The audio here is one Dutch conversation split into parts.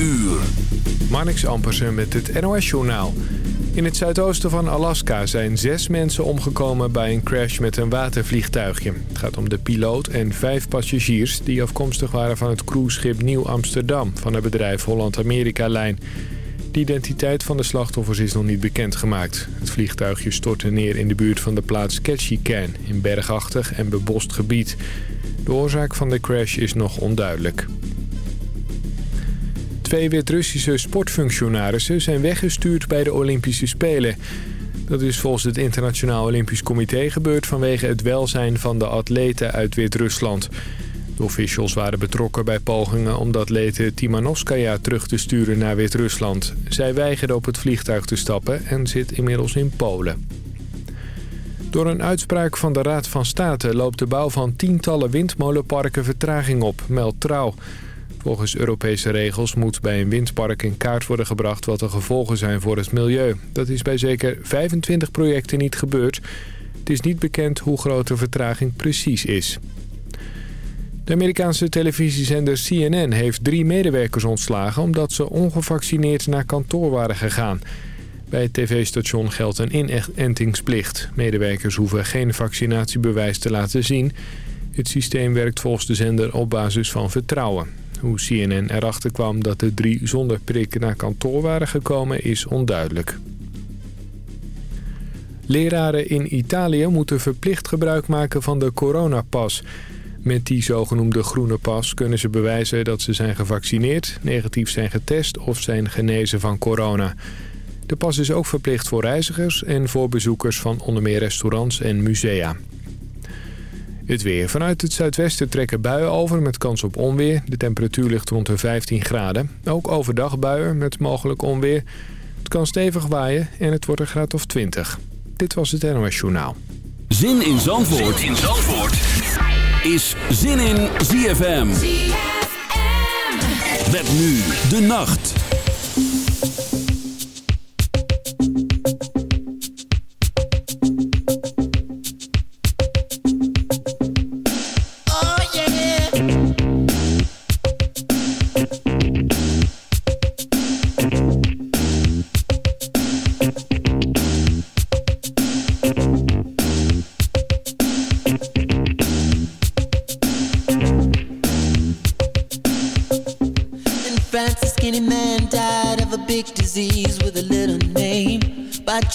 uur. Marnix Ampersen met het NOS-journaal. In het zuidoosten van Alaska zijn zes mensen omgekomen bij een crash met een watervliegtuigje. Het gaat om de piloot en vijf passagiers die afkomstig waren van het cruiseschip Nieuw Amsterdam van het bedrijf Holland-Amerika-lijn. De identiteit van de slachtoffers is nog niet bekendgemaakt. Het vliegtuigje stortte neer in de buurt van de plaats Ketchikan in bergachtig en bebost gebied. De oorzaak van de crash is nog onduidelijk. Twee Wit-Russische sportfunctionarissen zijn weggestuurd bij de Olympische Spelen. Dat is volgens het Internationaal Olympisch Comité gebeurd vanwege het welzijn van de atleten uit Wit-Rusland. De officials waren betrokken bij pogingen om de atlete Timanovskaya terug te sturen naar Wit-Rusland. Zij weigerde op het vliegtuig te stappen en zit inmiddels in Polen. Door een uitspraak van de Raad van State loopt de bouw van tientallen windmolenparken vertraging op, meldt Trouw. Volgens Europese regels moet bij een windpark in kaart worden gebracht wat de gevolgen zijn voor het milieu. Dat is bij zeker 25 projecten niet gebeurd. Het is niet bekend hoe groot de vertraging precies is. De Amerikaanse televisiezender CNN heeft drie medewerkers ontslagen... omdat ze ongevaccineerd naar kantoor waren gegaan. Bij het tv-station geldt een inentingsplicht. Medewerkers hoeven geen vaccinatiebewijs te laten zien. Het systeem werkt volgens de zender op basis van vertrouwen. Hoe CNN erachter kwam dat de drie zonder prik naar kantoor waren gekomen is onduidelijk. Leraren in Italië moeten verplicht gebruik maken van de coronapas. Met die zogenoemde groene pas kunnen ze bewijzen dat ze zijn gevaccineerd, negatief zijn getest of zijn genezen van corona. De pas is ook verplicht voor reizigers en voor bezoekers van onder meer restaurants en musea. Het weer. Vanuit het zuidwesten trekken buien over met kans op onweer. De temperatuur ligt rond de 15 graden. Ook overdag buien met mogelijk onweer. Het kan stevig waaien en het wordt een graad of 20. Dit was het NOS Journaal. Zin in Zandvoort, zin in Zandvoort. is Zin in ZFM. ZFM. Met nu de nacht.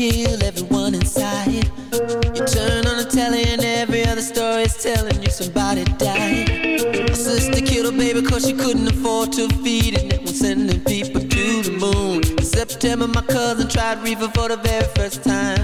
Kill everyone inside. You turn on the telly and every other story is telling you somebody died. My sister killed her baby cause she couldn't afford to feed it. And was sending people to the moon. In September, my cousin tried reefer for the very first time.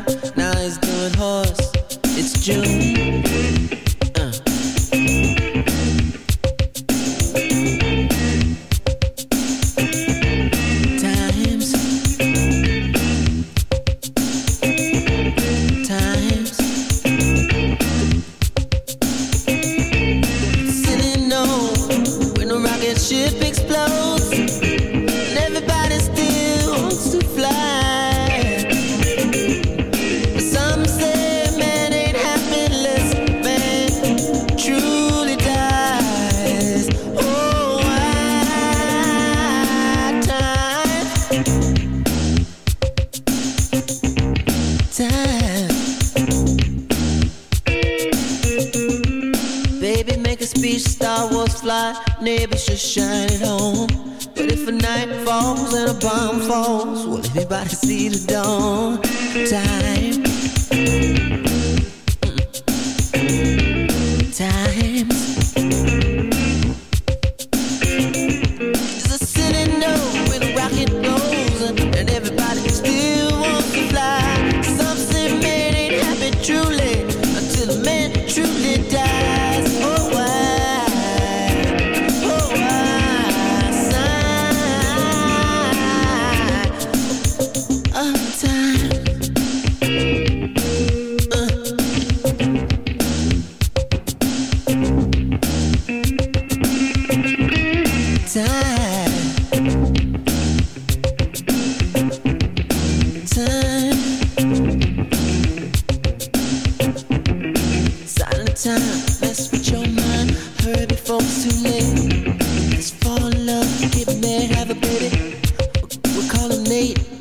great.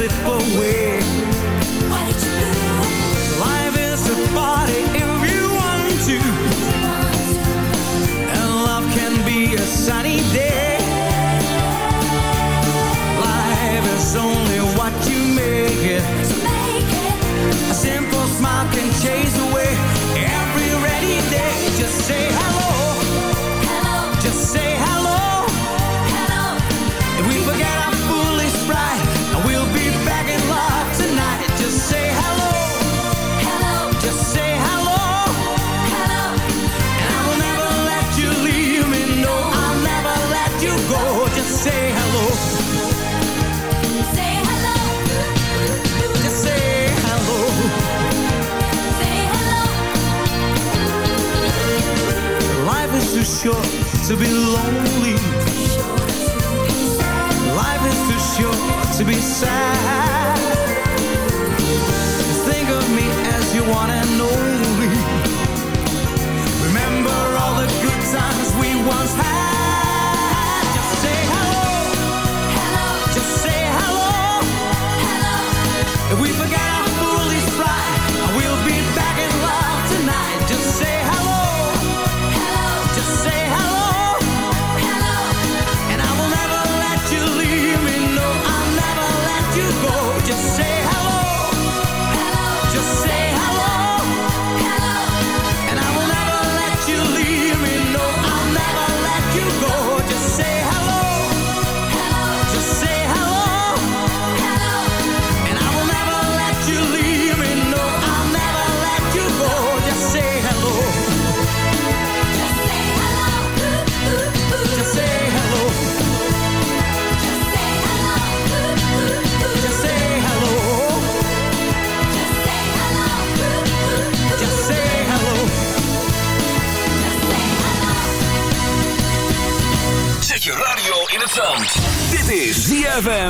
slip away.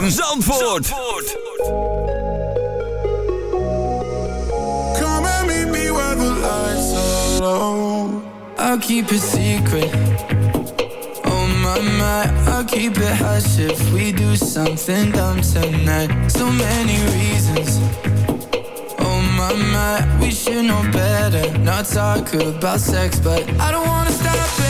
ZFM Zandvoort. Zandvoort. Come and meet me where the lights are low. I'll keep it secret. Oh my my, I'll keep it hush if we do something dumb tonight. So many reasons. Oh my my, we should know better. Not talk about sex, but I don't wanna stop it.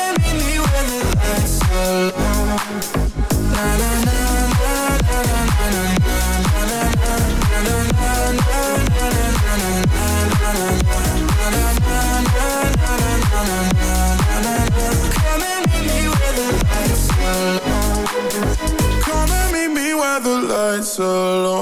so long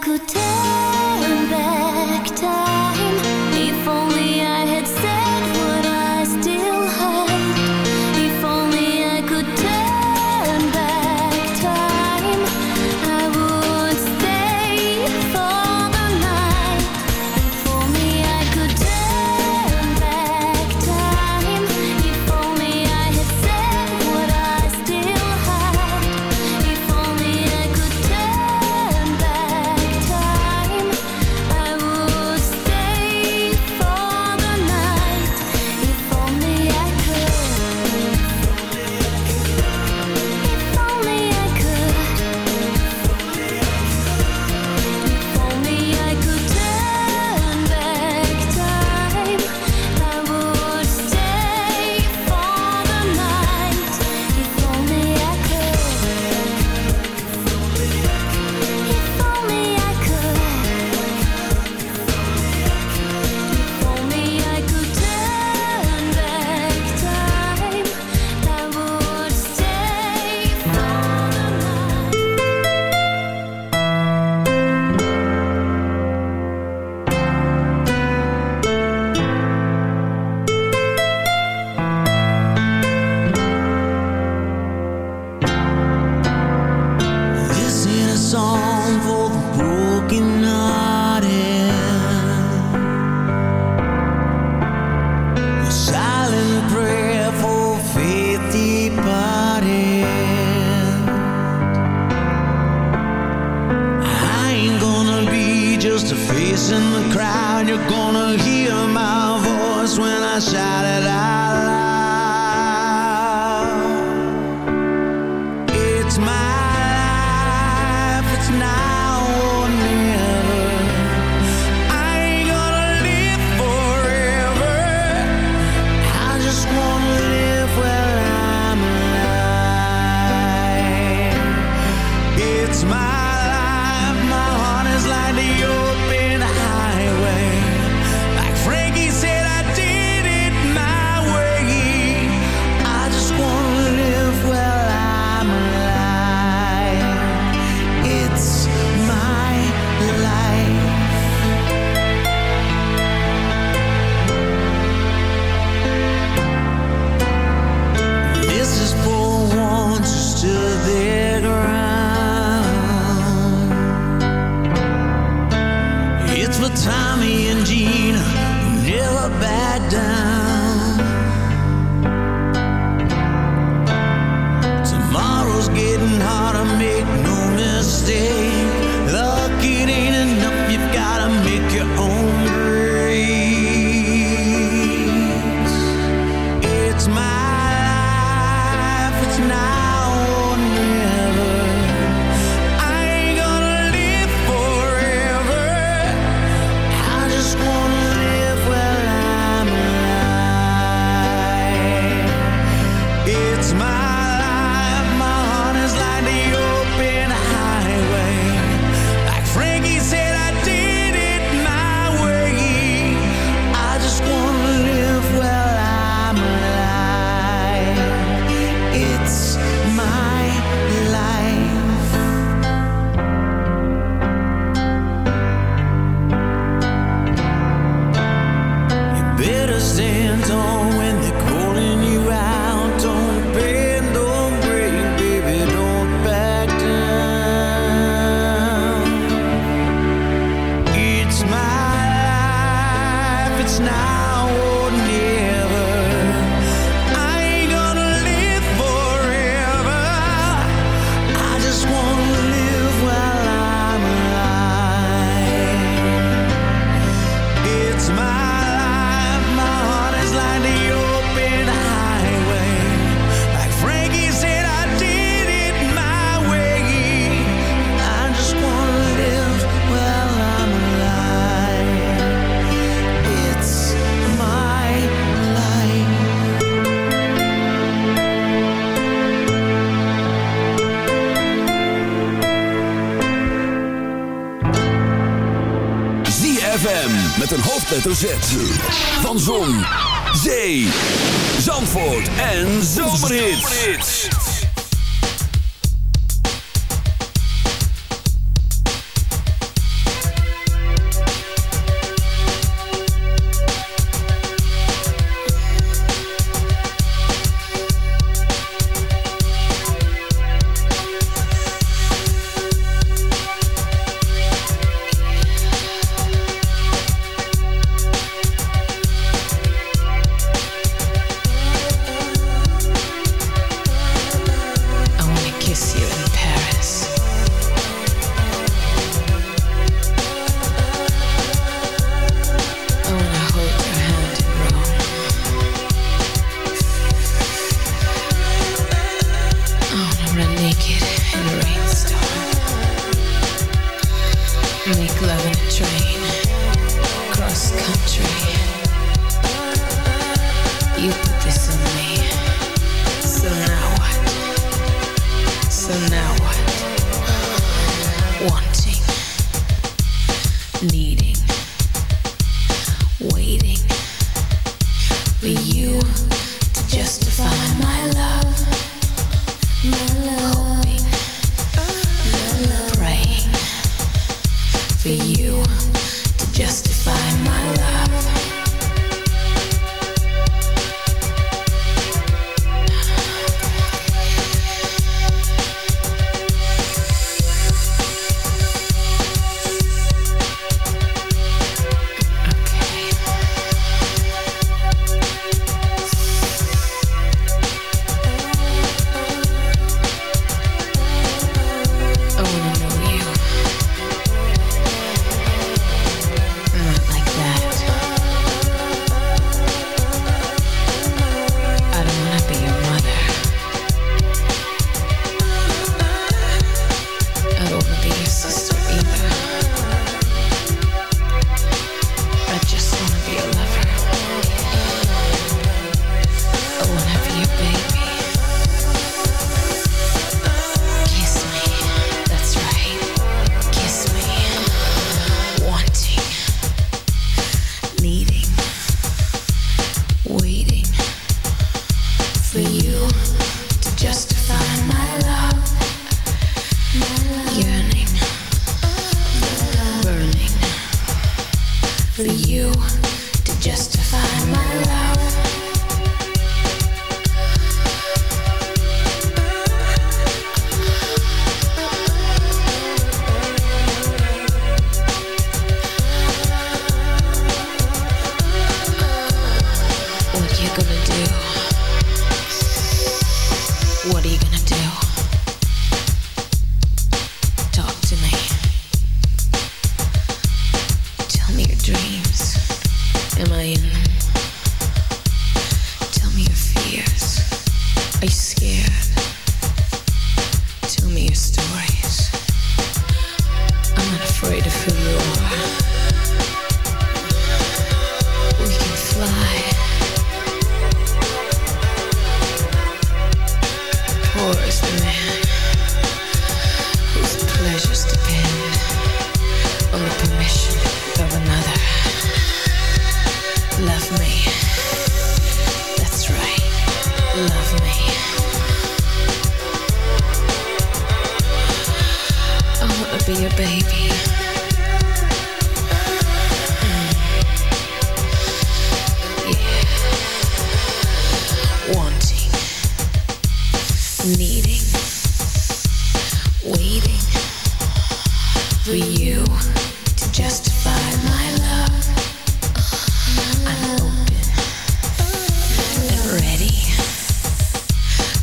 くて You're gonna hoofdletter Z.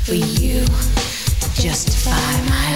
for you. To justify my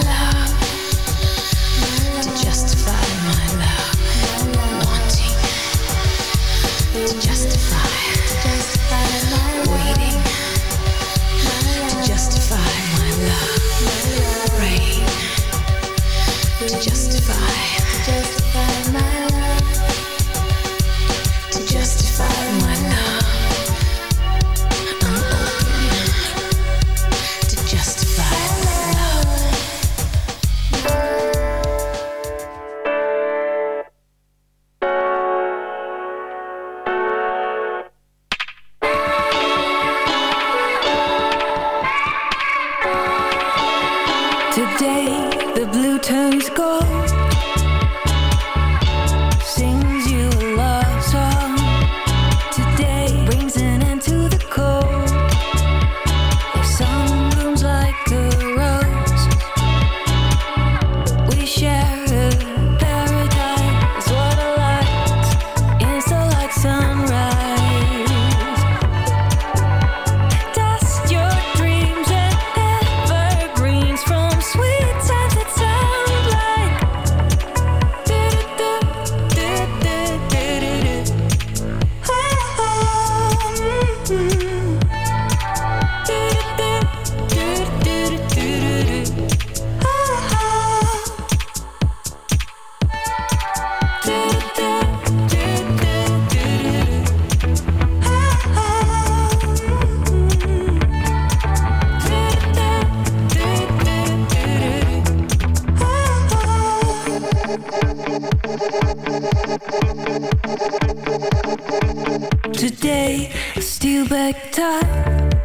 Today, steal back time.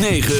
9.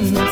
friends.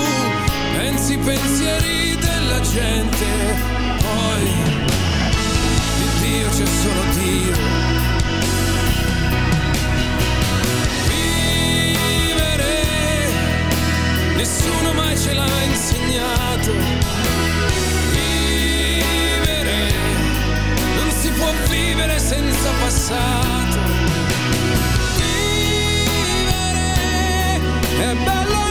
pensi i pensieri della gente, poi di Dio c'è solo Dio. Vivere, nessuno mai ce l'ha insegnato. Vivere, non si può vivere senza passato. Vivere è bello